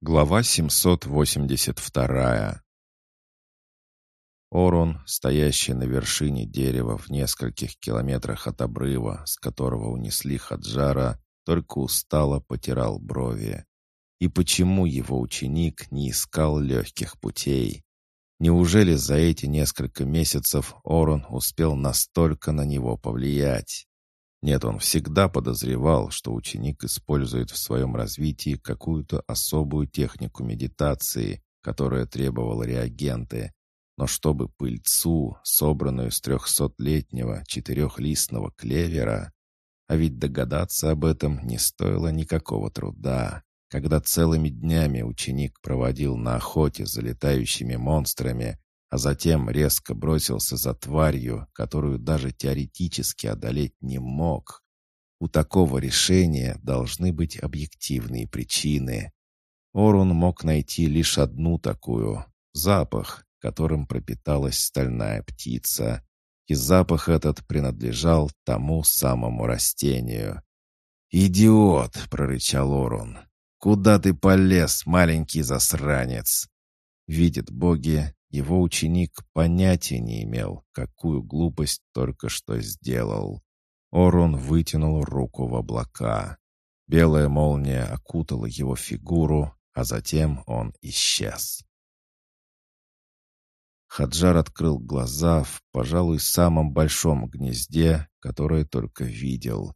Глава 782 Орон, стоящий на вершине дерева в нескольких километрах от обрыва, с которого унесли Хаджара, только устало потирал брови. И почему его ученик не искал легких путей? Неужели за эти несколько месяцев Орон успел настолько на него повлиять? Нет, он всегда подозревал, что ученик использует в своем развитии какую-то особую технику медитации, которая требовала реагенты. Но чтобы пыльцу, собранную с трехсотлетнего четырехлистного клевера, а ведь догадаться об этом не стоило никакого труда. Когда целыми днями ученик проводил на охоте за летающими монстрами, а затем резко бросился за тварью, которую даже теоретически одолеть не мог. У такого решения должны быть объективные причины. Орун мог найти лишь одну такую — запах, которым пропиталась стальная птица. И запах этот принадлежал тому самому растению. «Идиот!» — прорычал Орун. «Куда ты полез, маленький засранец?» Видит боги, его ученик понятия не имел, какую глупость только что сделал. Орон вытянул руку в облака. Белая молния окутала его фигуру, а затем он исчез. Хаджар открыл глаза в, пожалуй, самом большом гнезде, которое только видел.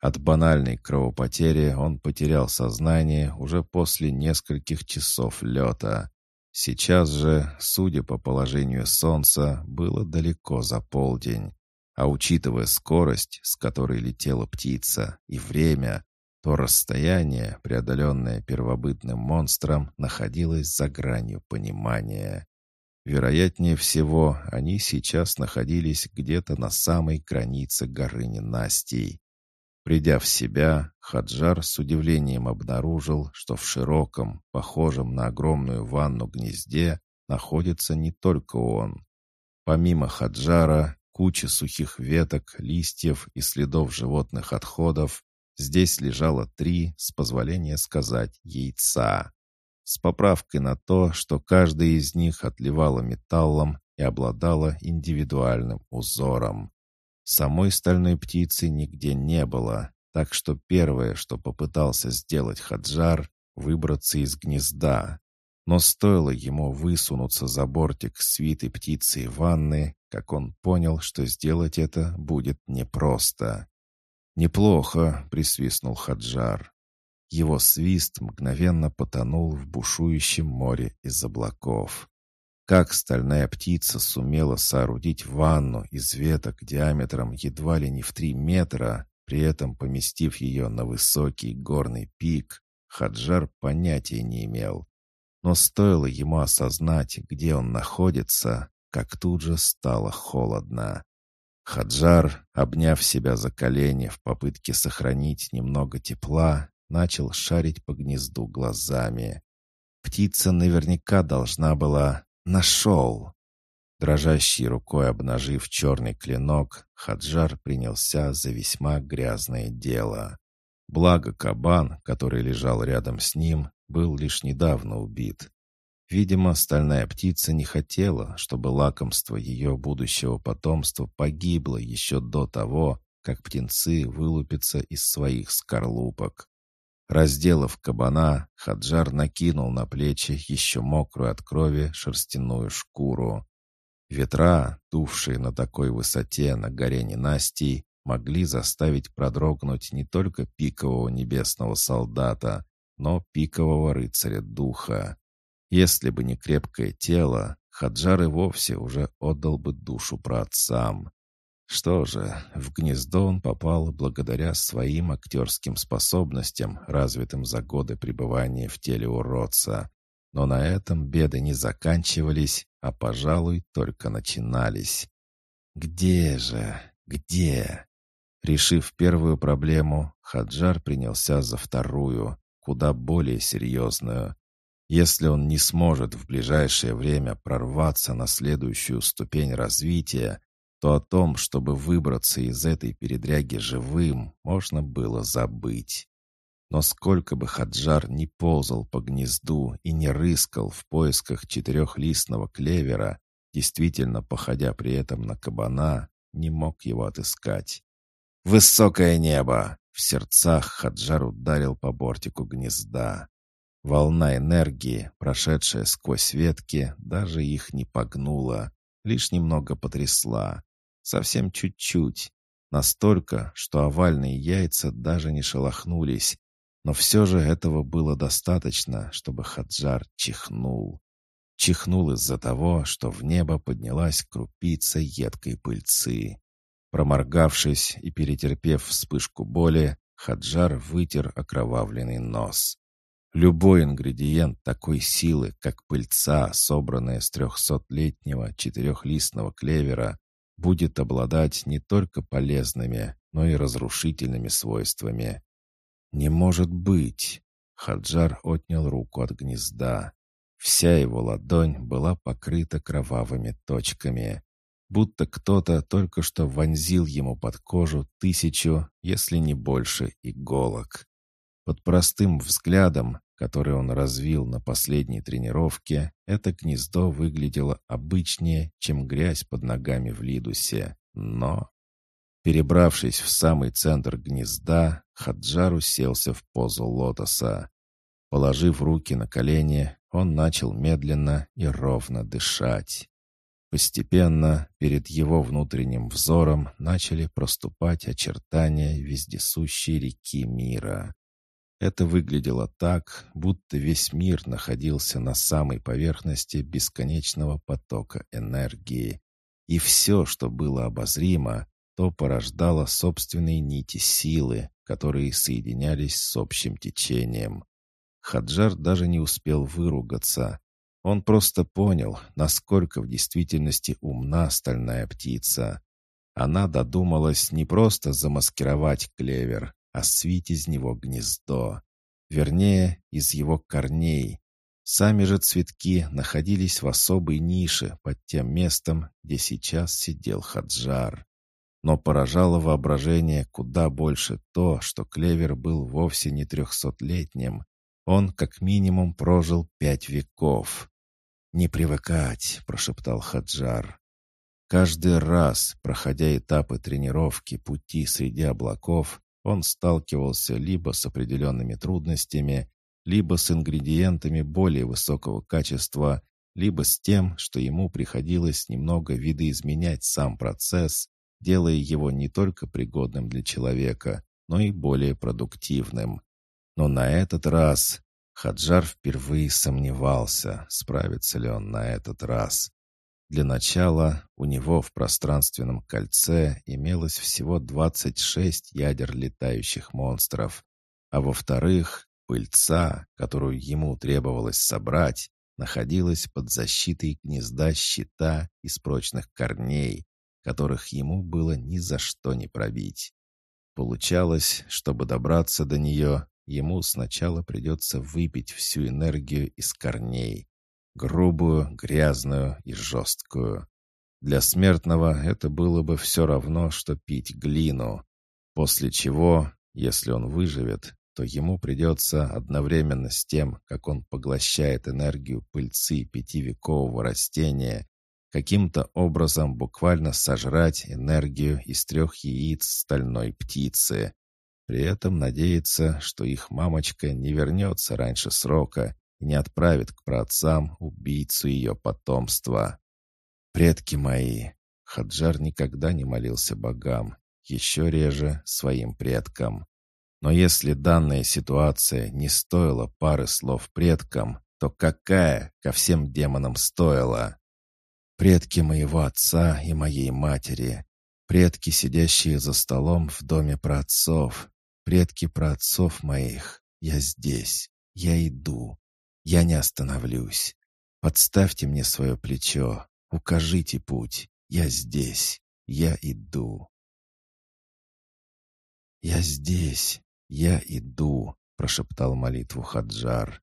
От банальной кровопотери он потерял сознание уже после нескольких часов лета. Сейчас же, судя по положению солнца, было далеко за полдень. А учитывая скорость, с которой летела птица, и время, то расстояние, преодоленное первобытным монстром, находилось за гранью понимания. Вероятнее всего, они сейчас находились где-то на самой границе горы ненастий. Придя в себя, Хаджар с удивлением обнаружил, что в широком, похожем на огромную ванну гнезде находится не только он. Помимо Хаджара, кучи сухих веток, листьев и следов животных отходов, здесь лежало три, с позволения сказать, яйца. С поправкой на то, что каждая из них отливала металлом и обладала индивидуальным узором. Самой стальной птицы нигде не было, так что первое, что попытался сделать Хаджар, выбраться из гнезда. Но стоило ему высунуться за бортик свитой птицы и ванны, как он понял, что сделать это будет непросто. «Неплохо», — присвистнул Хаджар. Его свист мгновенно потонул в бушующем море из облаков. Как стальная птица сумела соорудить ванну из веток диаметром едва ли не в три метра, при этом поместив ее на высокий горный пик, Хаджар понятия не имел. Но стоило ему осознать, где он находится, как тут же стало холодно. Хаджар, обняв себя за колени в попытке сохранить немного тепла, начал шарить по гнезду глазами. Птица наверняка должна была Нашел!» Дрожащей рукой обнажив черный клинок, Хаджар принялся за весьма грязное дело. Благо кабан, который лежал рядом с ним, был лишь недавно убит. Видимо, стальная птица не хотела, чтобы лакомство ее будущего потомства погибло еще до того, как птенцы вылупятся из своих скорлупок. Разделав кабана, Хаджар накинул на плечи еще мокрую от крови шерстяную шкуру. Ветра, дувшие на такой высоте на горе ненастий, могли заставить продрогнуть не только пикового небесного солдата, но пикового рыцаря духа. Если бы не крепкое тело, Хаджар и вовсе уже отдал бы душу праотцам. Что же, в гнездо он попал благодаря своим актерским способностям, развитым за годы пребывания в теле уродца. Но на этом беды не заканчивались, а, пожалуй, только начинались. «Где же? Где?» Решив первую проблему, Хаджар принялся за вторую, куда более серьезную. Если он не сможет в ближайшее время прорваться на следующую ступень развития, то о том, чтобы выбраться из этой передряги живым, можно было забыть. Но сколько бы Хаджар не ползал по гнезду и не рыскал в поисках четырехлистного клевера, действительно походя при этом на кабана, не мог его отыскать. «Высокое небо!» В сердцах Хаджар ударил по бортику гнезда. Волна энергии, прошедшая сквозь ветки, даже их не погнула, лишь немного потрясла. Совсем чуть-чуть. Настолько, что овальные яйца даже не шелохнулись. Но все же этого было достаточно, чтобы Хаджар чихнул. Чихнул из-за того, что в небо поднялась крупица едкой пыльцы. Проморгавшись и перетерпев вспышку боли, Хаджар вытер окровавленный нос. Любой ингредиент такой силы, как пыльца, собранная с трехсотлетнего четырехлистного клевера, будет обладать не только полезными, но и разрушительными свойствами. «Не может быть!» Хаджар отнял руку от гнезда. Вся его ладонь была покрыта кровавыми точками, будто кто-то только что вонзил ему под кожу тысячу, если не больше, иголок. Под простым взглядом, который он развил на последней тренировке, это гнездо выглядело обычнее, чем грязь под ногами в Лидусе. Но, перебравшись в самый центр гнезда, Хаджар уселся в позу лотоса. Положив руки на колени, он начал медленно и ровно дышать. Постепенно перед его внутренним взором начали проступать очертания вездесущей реки мира. Это выглядело так, будто весь мир находился на самой поверхности бесконечного потока энергии. И все, что было обозримо, то порождало собственные нити силы, которые соединялись с общим течением. Хаджар даже не успел выругаться. Он просто понял, насколько в действительности умна стальная птица. Она додумалась не просто замаскировать клевер, а свить из него гнездо. Вернее, из его корней. Сами же цветки находились в особой нише под тем местом, где сейчас сидел Хаджар. Но поражало воображение куда больше то, что клевер был вовсе не трехсотлетним. Он как минимум прожил пять веков. «Не привыкать», — прошептал Хаджар. Каждый раз, проходя этапы тренировки пути среди облаков, он сталкивался либо с определенными трудностями, либо с ингредиентами более высокого качества, либо с тем, что ему приходилось немного видоизменять сам процесс, делая его не только пригодным для человека, но и более продуктивным. Но на этот раз Хаджар впервые сомневался, справится ли он на этот раз. Для начала у него в пространственном кольце имелось всего 26 ядер летающих монстров, а во-вторых, пыльца, которую ему требовалось собрать, находилась под защитой гнезда щита из прочных корней, которых ему было ни за что не пробить. Получалось, чтобы добраться до нее, ему сначала придется выпить всю энергию из корней, грубую, грязную и жесткую. Для смертного это было бы все равно, что пить глину, после чего, если он выживет, то ему придется одновременно с тем, как он поглощает энергию пыльцы пятивекового растения, каким-то образом буквально сожрать энергию из трех яиц стальной птицы. При этом надеяться, что их мамочка не вернется раньше срока и не отправит к праотцам убийцу ее потомства. Предки мои, Хаджар никогда не молился богам, еще реже своим предкам. Но если данная ситуация не стоила пары слов предкам, то какая ко всем демонам стоила? Предки моего отца и моей матери, предки, сидящие за столом в доме праотцов, предки праотцов моих, я здесь, я иду, я не остановлюсь. Подставьте мне свое плечо, укажите путь. Я здесь, я иду. «Я здесь, я иду», — прошептал молитву Хаджар.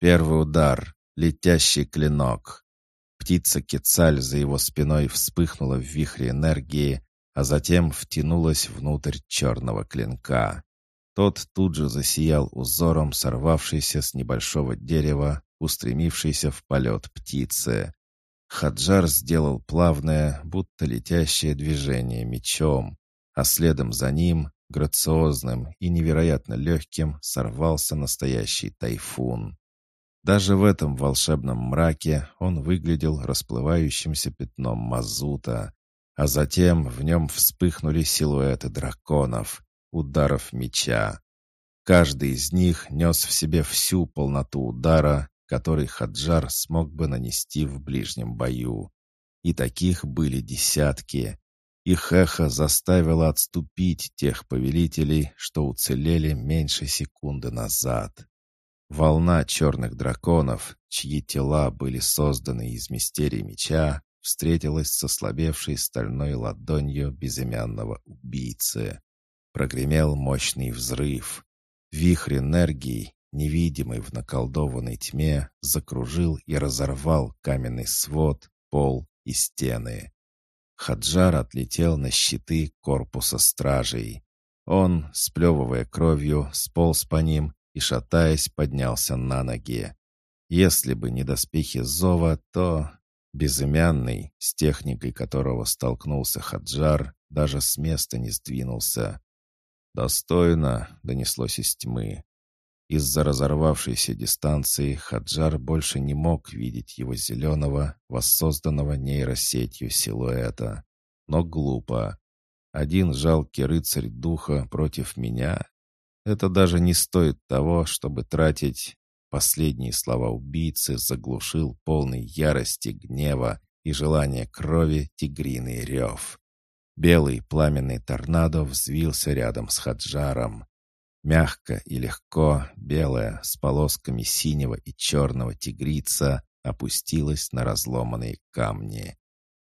Первый удар, летящий клинок. Птица Кецаль за его спиной вспыхнула в вихре энергии, а затем втянулась внутрь черного клинка. Тот тут же засиял узором, сорвавшийся с небольшого дерева, устремившийся в полет птицы. Хаджар сделал плавное, будто летящее движение мечом, а следом за ним, грациозным и невероятно легким, сорвался настоящий тайфун. Даже в этом волшебном мраке он выглядел расплывающимся пятном мазута, а затем в нем вспыхнули силуэты драконов, ударов меча. Каждый из них нес в себе всю полноту удара, который Хаджар смог бы нанести в ближнем бою. И таких были десятки. Их эхо заставило отступить тех повелителей, что уцелели меньше секунды назад. Волна черных драконов, чьи тела были созданы из мистерий меча, встретилась с ослабевшей стальной ладонью безымянного убийцы. Прогремел мощный взрыв. Вихрь энергии, невидимый в наколдованной тьме, закружил и разорвал каменный свод, пол и стены. Хаджар отлетел на щиты корпуса стражей. Он, сплевывая кровью, сполз по ним и, шатаясь, поднялся на ноги. Если бы не доспехи Зова, то безымянный, с техникой которого столкнулся Хаджар, даже с места не сдвинулся. «Достойно!» — донеслось из тьмы. Из-за разорвавшейся дистанции Хаджар больше не мог видеть его зеленого, воссозданного нейросетью силуэта. Но глупо. Один жалкий рыцарь духа против меня это даже не стоит того, чтобы тратить... Последние слова убийцы заглушил полный ярости, гнева и желания крови тигриный рев. Белый пламенный торнадо взвился рядом с Хаджаром. Мягко и легко белая с полосками синего и черного тигрица опустилась на разломанные камни.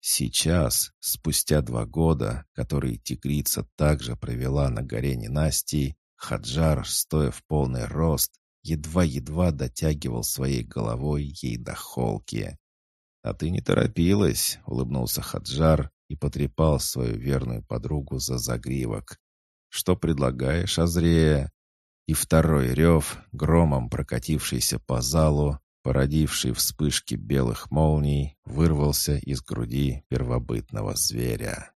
Сейчас, спустя два года, которые тигрица также провела на горе ненастий, Хаджар, стоя в полный рост, едва-едва дотягивал своей головой ей до холки. «А ты не торопилась», — улыбнулся Хаджар и потрепал свою верную подругу за загривок. «Что предлагаешь, Азрея?» И второй рев, громом прокатившийся по залу, породивший вспышки белых молний, вырвался из груди первобытного зверя.